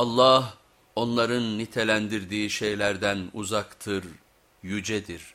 Allah onların nitelendirdiği şeylerden uzaktır, yücedir.